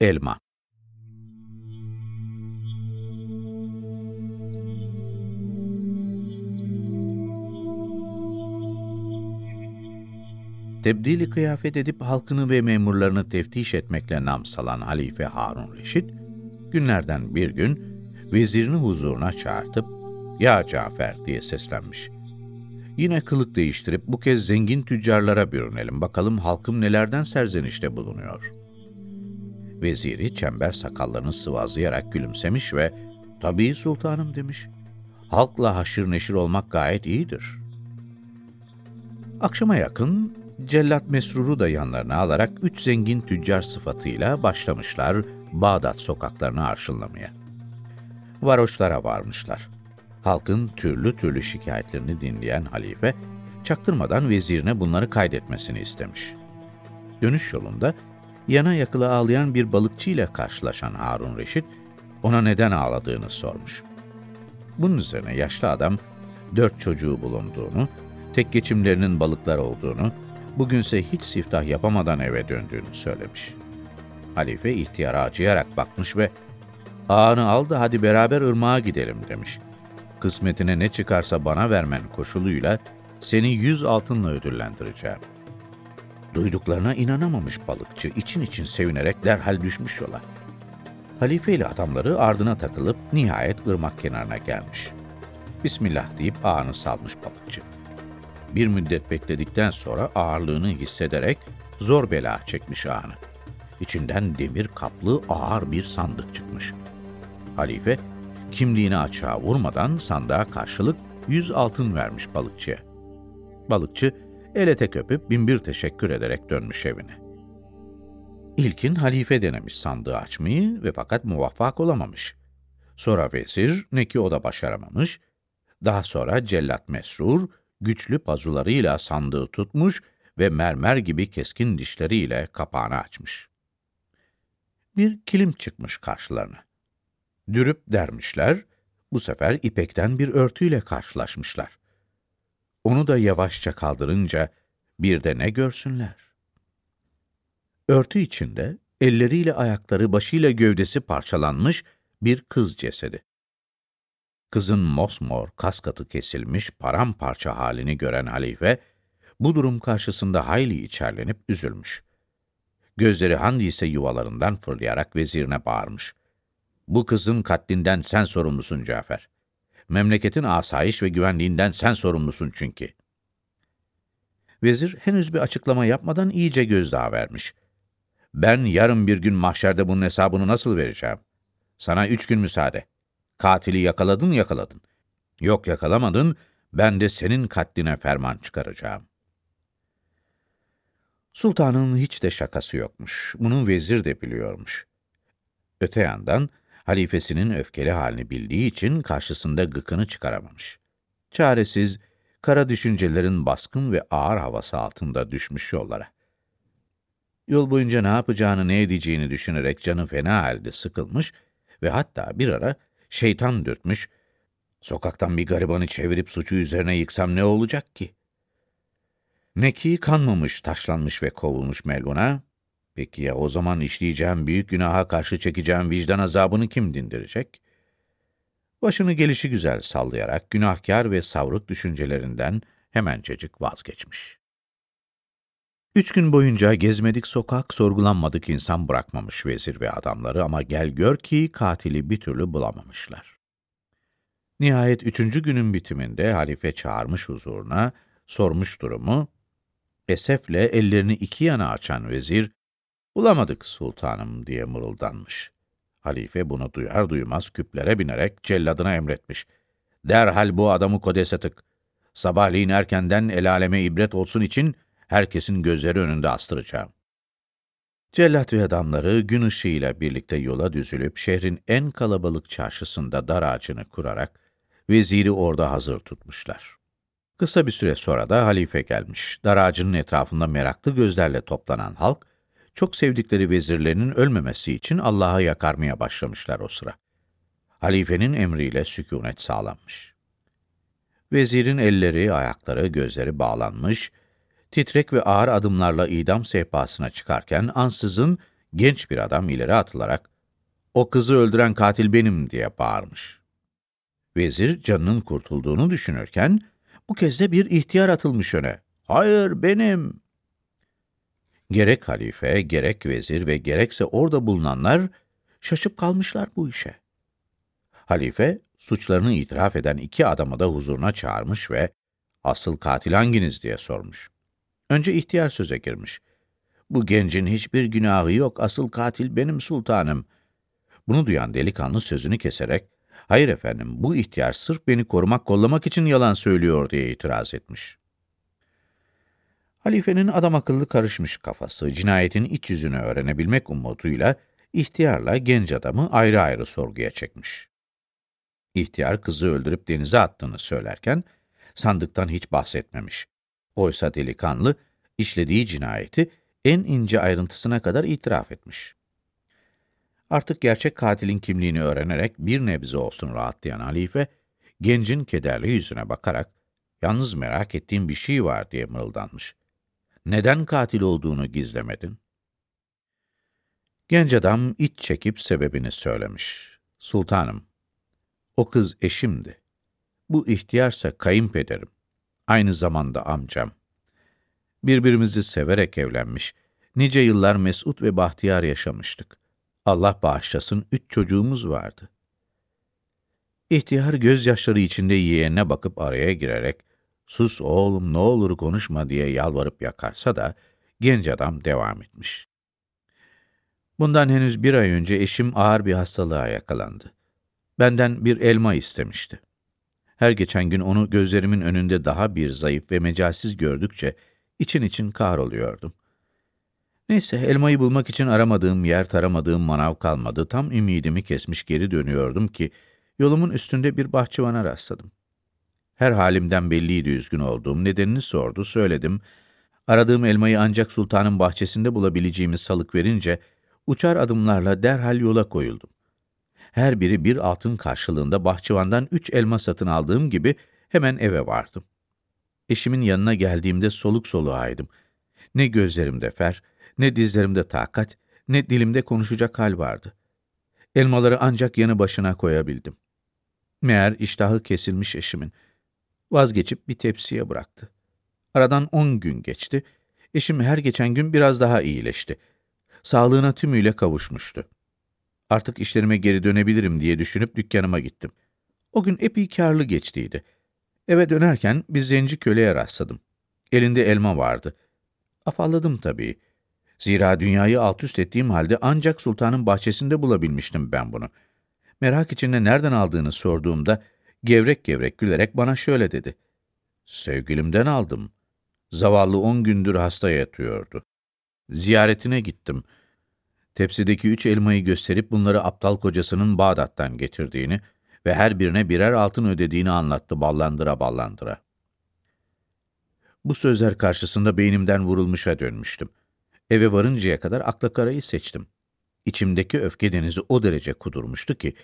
Elma Tebdili kıyafet edip halkını ve memurlarını teftiş etmekle nam salan Halife Harun Reşit, günlerden bir gün vezirini huzuruna çağırtıp, ''Ya Cafer'' diye seslenmiş. Yine kılık değiştirip bu kez zengin tüccarlara bürünelim, bakalım halkım nelerden serzenişte bulunuyor. Veziri çember sakallarını sıvazlayarak gülümsemiş ve, ''Tabii sultanım'' demiş. ''Halkla haşır neşir olmak gayet iyidir.'' Akşama yakın Cellat Mesrur'u da yanlarına alarak üç zengin tüccar sıfatıyla başlamışlar Bağdat sokaklarını arşınlamaya. Varoşlara varmışlar. Halkın türlü türlü şikayetlerini dinleyen halife, çaktırmadan vezirine bunları kaydetmesini istemiş. Dönüş yolunda yana yakıla ağlayan bir balıkçı ile karşılaşan Harun Reşit, ona neden ağladığını sormuş. Bunun üzerine yaşlı adam, dört çocuğu bulunduğunu, tek geçimlerinin balıklar olduğunu, bugünse hiç siftah yapamadan eve döndüğünü söylemiş. Halife ihtiyara acıyarak bakmış ve ''Ağanı al da hadi beraber ırmağa gidelim.'' demiş. ''Kısmetine ne çıkarsa bana vermen koşuluyla seni yüz altınla ödüllendireceğim.'' Duyduklarına inanamamış balıkçı için için sevinerek derhal düşmüş yola. Halife ile adamları ardına takılıp nihayet ırmak kenarına gelmiş. Bismillah deyip ağını salmış balıkçı. Bir müddet bekledikten sonra ağırlığını hissederek zor bela çekmiş ağını. İçinden demir kaplı ağır bir sandık çıkmış. Halife, kimliğini açığa vurmadan sandığa karşılık yüz altın vermiş balıkçıya. Balıkçı, ele tek öpüp binbir teşekkür ederek dönmüş evine. İlkin halife denemiş sandığı açmayı ve fakat muvaffak olamamış. Sonra vezir, ne ki o da başaramamış. Daha sonra cellat Mesrur, güçlü pazularıyla sandığı tutmuş ve mermer gibi keskin dişleriyle kapağını açmış. Bir kilim çıkmış karşılarına. Dürüp dermişler, bu sefer ipekten bir örtüyle karşılaşmışlar. Onu da yavaşça kaldırınca bir de ne görsünler? Örtü içinde elleriyle ayakları, başıyla gövdesi parçalanmış bir kız cesedi. Kızın mosmor, kaskatı kesilmiş, paramparça halini gören halife, bu durum karşısında hayli içerlenip üzülmüş. Gözleri handise yuvalarından fırlayarak vezirine bağırmış. Bu kızın katlinden sen sorumlusun Cafer. Memleketin asayiş ve güvenliğinden sen sorumlusun çünkü. Vezir henüz bir açıklama yapmadan iyice gözdağı vermiş. Ben yarın bir gün mahşerde bunun hesabını nasıl vereceğim? Sana üç gün müsaade.'' Katili yakaladın yakaladın. Yok yakalamadın, ben de senin katline ferman çıkaracağım. Sultanın hiç de şakası yokmuş. Bunu vezir de biliyormuş. Öte yandan, halifesinin öfkeli halini bildiği için karşısında gıkını çıkaramamış. Çaresiz, kara düşüncelerin baskın ve ağır havası altında düşmüş yollara. Yol boyunca ne yapacağını, ne edeceğini düşünerek canı fena halde sıkılmış ve hatta bir ara şeytan dürtmüş, sokaktan bir garibanı çevirip suçu üzerine yıksam ne olacak ki? Ne ki kanmamış, taşlanmış ve kovulmuş Melun'a, peki ya o zaman işleyeceğim büyük günaha karşı çekeceğim vicdan azabını kim dindirecek? Başını gelişi güzel sallayarak günahkar ve savruk düşüncelerinden hemencecik vazgeçmiş. Üç gün boyunca gezmedik sokak, sorgulanmadık insan bırakmamış vezir ve adamları ama gel gör ki katili bir türlü bulamamışlar. Nihayet üçüncü günün bitiminde halife çağırmış huzuruna, sormuş durumu, esefle ellerini iki yana açan vezir, bulamadık sultanım diye mırıldanmış. Halife bunu duyar duymaz küplere binerek celladına emretmiş. Derhal bu adamı kodese tık. Sabahleyin erkenden el aleme ibret olsun için herkesin gözleri önünde astıracağım. Cellat ve adamları gün ışığıyla birlikte yola düzülüp şehrin en kalabalık çarşısında dar ağacını kurarak veziri orada hazır tutmuşlar. Kısa bir süre sonra da halife gelmiş. Dar ağacının etrafında meraklı gözlerle toplanan halk, çok sevdikleri vezirlerinin ölmemesi için Allah'a yakarmaya başlamışlar o sıra. Halifenin emriyle sükunet sağlanmış. Vezirin elleri, ayakları, gözleri bağlanmış, titrek ve ağır adımlarla idam sehpasına çıkarken ansızın genç bir adam ileri atılarak, ''O kızı öldüren katil benim.'' diye bağırmış. Vezir canının kurtulduğunu düşünürken, bu kez de bir ihtiyar atılmış öne. ''Hayır, benim.'' Gerek halife, gerek vezir ve gerekse orada bulunanlar şaşıp kalmışlar bu işe. Halife, suçlarını itiraf eden iki adamı da huzuruna çağırmış ve asıl katil hanginiz diye sormuş. Önce ihtiyar söze girmiş. Bu gencin hiçbir günahı yok, asıl katil benim sultanım. Bunu duyan delikanlı sözünü keserek, hayır efendim bu ihtiyar sırf beni korumak kollamak için yalan söylüyor diye itiraz etmiş. Halifenin adam akıllı karışmış kafası, cinayetin iç yüzünü öğrenebilmek umuduyla ihtiyarla genç adamı ayrı ayrı sorguya çekmiş. İhtiyar kızı öldürüp denize attığını söylerken, sandıktan hiç bahsetmemiş. Oysa delikanlı, işlediği cinayeti en ince ayrıntısına kadar itiraf etmiş. Artık gerçek katilin kimliğini öğrenerek bir nebze olsun rahatlayan halife, gencin kederli yüzüne bakarak, yalnız merak ettiğim bir şey var diye mırıldanmış. Neden katil olduğunu gizlemedin? Genç adam iç çekip sebebini söylemiş. Sultanım, o kız eşimdi. Bu ihtiyarsa kayınpederim. Aynı zamanda amcam. Birbirimizi severek evlenmiş. Nice yıllar mesut ve bahtiyar yaşamıştık. Allah bağışlasın üç çocuğumuz vardı. İhtiyar gözyaşları içinde yeğenine bakıp araya girerek, ''Sus oğlum ne olur konuşma'' diye yalvarıp yakarsa da, genç adam devam etmiş. Bundan henüz bir ay önce eşim ağır bir hastalığa yakalandı. Benden bir elma istemişti. Her geçen gün onu gözlerimin önünde daha bir zayıf ve mecalsiz gördükçe için için kahroluyordum. Neyse elmayı bulmak için aramadığım yer taramadığım manav kalmadı. Tam ümidimi kesmiş geri dönüyordum ki yolumun üstünde bir bahçıvana rastladım. Her halimden belliydi üzgün olduğum. Nedenini sordu, söyledim. Aradığım elmayı ancak sultanın bahçesinde bulabileceğimi salık verince uçar adımlarla derhal yola koyuldum. Her biri bir altın karşılığında bahçıvandan üç elma satın aldığım gibi hemen eve vardım. Eşimin yanına geldiğimde soluk soluğaydım. Ne gözlerimde fer, ne dizlerimde takat, ne dilimde konuşacak hal vardı. Elmaları ancak yanı başına koyabildim. Meğer iştahı kesilmiş eşimin. Vazgeçip bir tepsiye bıraktı. Aradan on gün geçti. Eşim her geçen gün biraz daha iyileşti. Sağlığına tümüyle kavuşmuştu. Artık işlerime geri dönebilirim diye düşünüp dükkanıma gittim. O gün epey karlı geçtiydi. Eve dönerken bir zenci köleye rastladım. Elinde elma vardı. Afalladım tabii. Zira dünyayı alt üst ettiğim halde ancak sultanın bahçesinde bulabilmiştim ben bunu. Merak içinde nereden aldığını sorduğumda gevrek gevrek gülerek bana şöyle dedi. Sevgilimden aldım. Zavallı on gündür hasta yatıyordu. Ziyaretine gittim. Tepsideki üç elmayı gösterip bunları aptal kocasının Bağdat'tan getirdiğini ve her birine birer altın ödediğini anlattı ballandıra ballandıra. Bu sözler karşısında beynimden vurulmuşa dönmüştüm. Eve varıncaya kadar akla karayı seçtim. İçimdeki öfke denizi o derece kudurmuştu ki,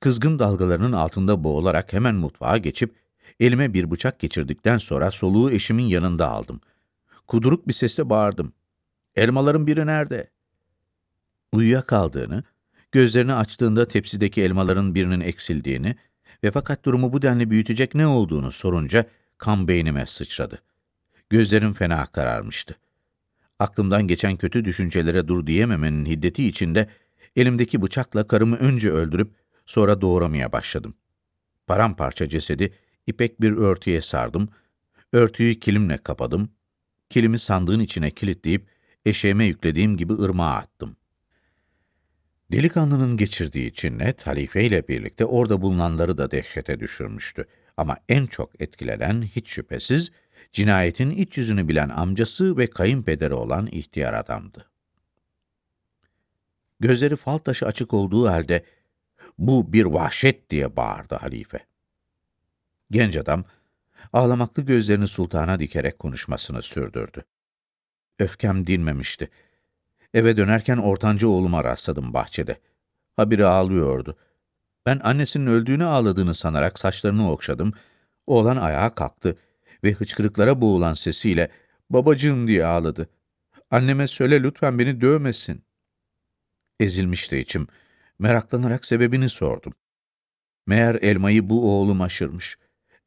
kızgın dalgalarının altında boğularak hemen mutfağa geçip, elime bir bıçak geçirdikten sonra soluğu eşimin yanında aldım. Kuduruk bir sesle bağırdım. Elmaların biri nerede? Uyuyakaldığını, gözlerini açtığında tepsideki elmaların birinin eksildiğini ve fakat durumu bu denli büyütecek ne olduğunu sorunca kan beynime sıçradı. Gözlerim fena kararmıştı. Aklımdan geçen kötü düşüncelere dur diyememenin hiddeti içinde elimdeki bıçakla karımı önce öldürüp sonra doğramaya başladım. Paramparça cesedi ipek bir örtüye sardım, örtüyü kilimle kapadım, kilimi sandığın içine kilitleyip eşeğime yüklediğim gibi ırmağa attım. Delikanlının geçirdiği cinnet, halife ile birlikte orada bulunanları da dehşete düşürmüştü. Ama en çok etkilenen hiç şüphesiz, cinayetin iç yüzünü bilen amcası ve kayınpederi olan ihtiyar adamdı. Gözleri fal taşı açık olduğu halde, bu bir vahşet diye bağırdı halife. Genç adam, ağlamaklı gözlerini sultana dikerek konuşmasını sürdürdü. Öfkem dinmemişti. Eve dönerken ortanca oğluma rastladım bahçede. Habire ağlıyordu. Ben annesinin öldüğünü ağladığını sanarak saçlarını okşadım. Oğlan ayağa kalktı ve hıçkırıklara boğulan sesiyle babacığım diye ağladı. Anneme söyle lütfen beni dövmesin. Ezilmişti içim. Meraklanarak sebebini sordum. Meğer elmayı bu oğlum aşırmış.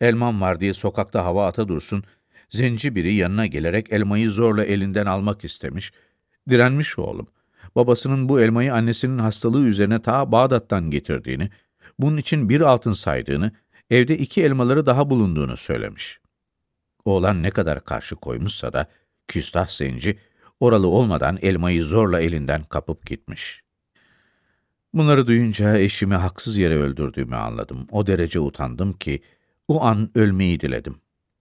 Elmam var diye sokakta hava ata dursun, zenci biri yanına gelerek elmayı zorla elinden almak istemiş. Direnmiş oğlum. Babasının bu elmayı annesinin hastalığı üzerine ta Bağdat'tan getirdiğini, bunun için bir altın saydığını, evde iki elmaları daha bulunduğunu söylemiş. Oğlan ne kadar karşı koymuşsa da, küstah zenci, oralı olmadan elmayı zorla elinden kapıp gitmiş. Bunları duyunca eşimi haksız yere öldürdüğümü anladım. O derece utandım ki, o an ölmeyi diledim.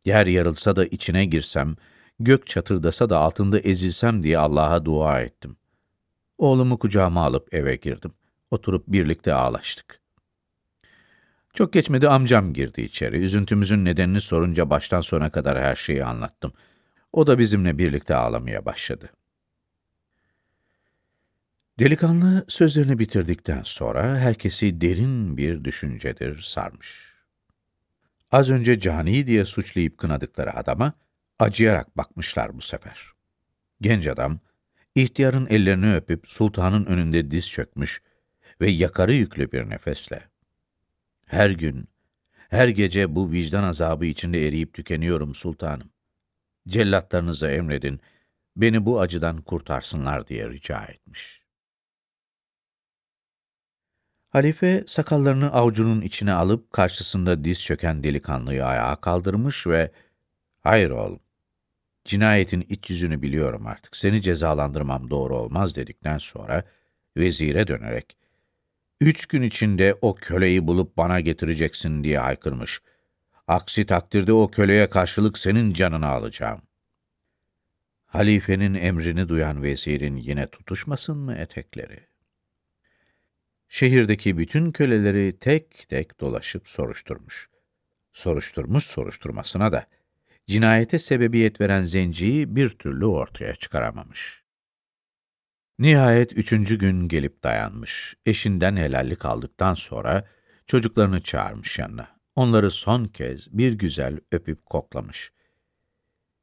Yer yarılsa da içine girsem, gök çatırdasa da altında ezilsem diye Allah'a dua ettim. Oğlumu kucağıma alıp eve girdim. Oturup birlikte ağlaştık. Çok geçmedi amcam girdi içeri. Üzüntümüzün nedenini sorunca baştan sona kadar her şeyi anlattım. O da bizimle birlikte ağlamaya başladı. Delikanlı sözlerini bitirdikten sonra herkesi derin bir düşüncedir sarmış. Az önce cani diye suçlayıp kınadıkları adama acıyarak bakmışlar bu sefer. Genç adam, ihtiyarın ellerini öpüp sultanın önünde diz çökmüş ve yakarı yüklü bir nefesle, her gün, her gece bu vicdan azabı içinde eriyip tükeniyorum sultanım. Cellatlarınıza emredin, beni bu acıdan kurtarsınlar diye rica etmiş. Halife sakallarını avucunun içine alıp karşısında diz çöken delikanlıyı ayağa kaldırmış ve ''Hayır oğlum, cinayetin iç yüzünü biliyorum artık, seni cezalandırmam doğru olmaz.'' dedikten sonra vezire dönerek Üç gün içinde o köleyi bulup bana getireceksin diye haykırmış. Aksi takdirde o köleye karşılık senin canını alacağım. Halifenin emrini duyan vezirin yine tutuşmasın mı etekleri? Şehirdeki bütün köleleri tek tek dolaşıp soruşturmuş. Soruşturmuş soruşturmasına da cinayete sebebiyet veren zenciyi bir türlü ortaya çıkaramamış. Nihayet üçüncü gün gelip dayanmış. Eşinden helallik aldıktan sonra çocuklarını çağırmış yanına. Onları son kez bir güzel öpüp koklamış.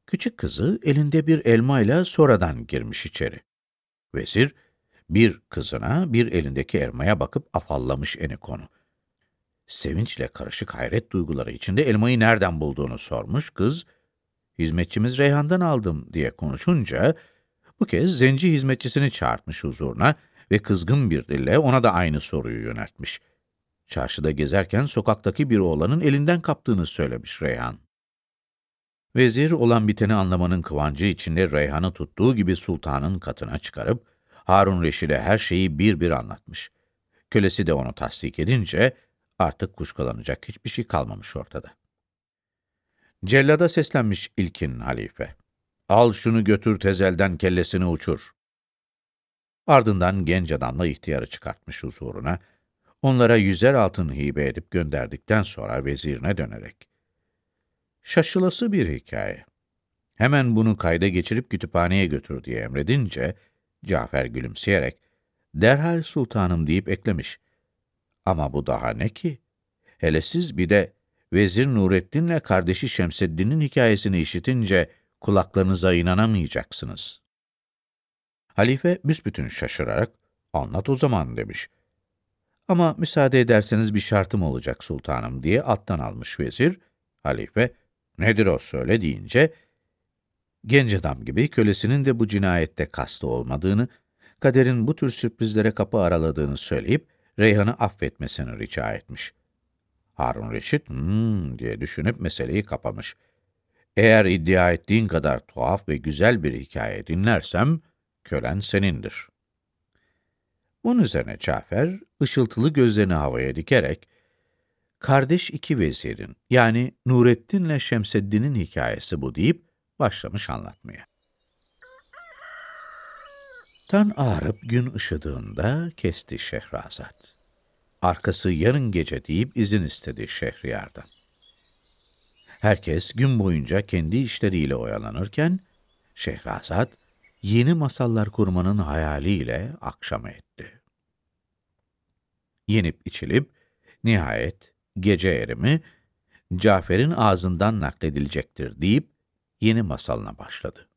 Küçük kızı elinde bir elmayla sonradan girmiş içeri. Vezir, bir kızına bir elindeki elmaya bakıp afallamış eni konu. Sevinçle karışık hayret duyguları içinde elmayı nereden bulduğunu sormuş. Kız, hizmetçimiz Reyhan'dan aldım diye konuşunca, bu kez zenci hizmetçisini çağırtmış huzuruna ve kızgın bir dille ona da aynı soruyu yöneltmiş. Çarşıda gezerken sokaktaki bir oğlanın elinden kaptığını söylemiş Reyhan. Vezir olan biteni anlamanın kıvancı içinde Reyhan'ı tuttuğu gibi sultanın katına çıkarıp Harun Reşid'e her şeyi bir bir anlatmış. Kölesi de onu tasdik edince artık kuşkulanacak hiçbir şey kalmamış ortada. Cellada seslenmiş ilkin halife. Al şunu götür tezelden kellesini uçur. Ardından genç adamla ihtiyarı çıkartmış huzuruna, onlara yüzer altın hibe edip gönderdikten sonra vezirine dönerek. Şaşılası bir hikaye. Hemen bunu kayda geçirip kütüphaneye götür diye emredince, Cafer gülümseyerek, derhal sultanım deyip eklemiş. Ama bu daha ne ki? Hele siz bir de Vezir Nurettin'le kardeşi Şemseddin'in hikayesini işitince, kulaklarınıza inanamayacaksınız. Halife büsbütün şaşırarak, anlat o zaman demiş. Ama müsaade ederseniz bir şartım olacak sultanım diye alttan almış vezir. Halife, nedir o söyle deyince, genç adam gibi kölesinin de bu cinayette kastı olmadığını, kaderin bu tür sürprizlere kapı araladığını söyleyip, Reyhan'ı affetmesini rica etmiş. Harun Reşit, hmm diye düşünüp meseleyi kapamış.'' Eğer iddia ettiğin kadar tuhaf ve güzel bir hikaye dinlersem, kölen senindir. Bunun üzerine Cafer, ışıltılı gözlerini havaya dikerek, kardeş iki vezirin, yani Nurettin'le Şemseddin'in hikayesi bu deyip, başlamış anlatmaya. Tan ağarıp gün ışıdığında kesti Şehrazat. Arkası yarın gece deyip izin istedi Şehriyar'dan. Herkes gün boyunca kendi işleriyle oyalanırken, Şehrazat yeni masallar kurmanın hayaliyle akşam etti. Yenip içilip, nihayet gece erimi, Cafer'in ağzından nakledilecektir deyip yeni masalına başladı.